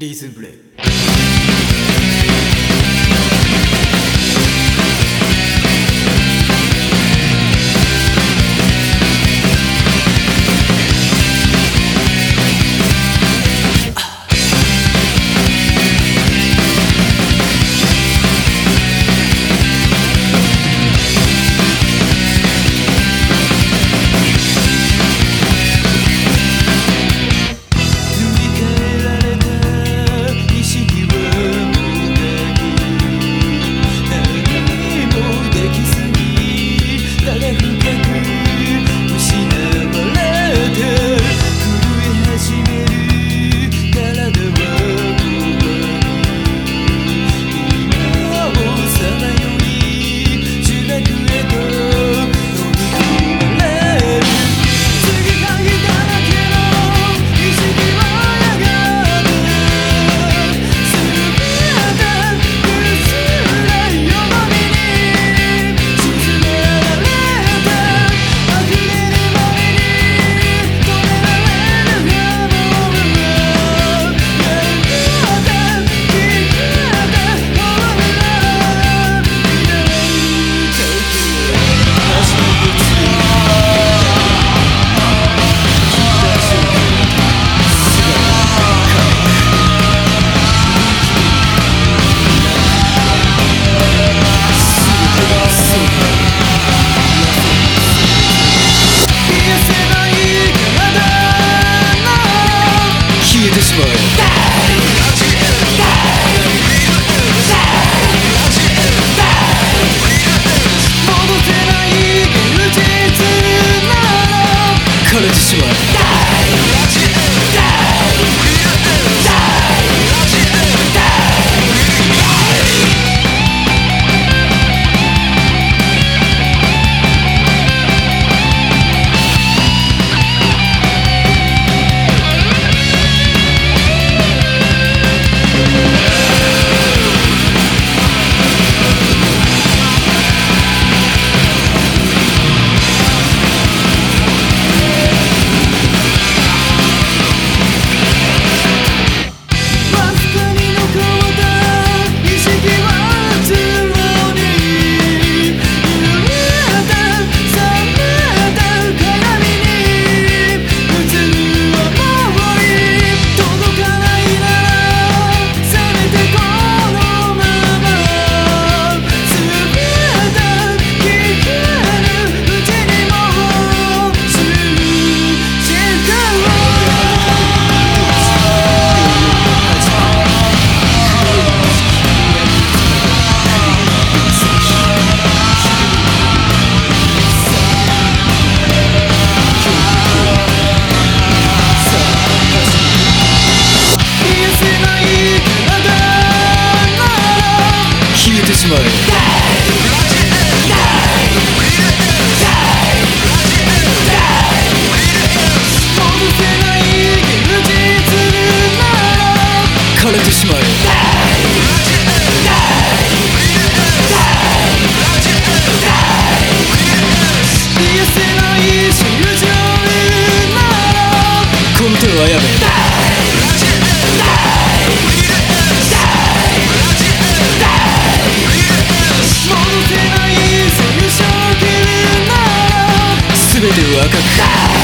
リーズンブレイ smooth Christmas. 全てを赤く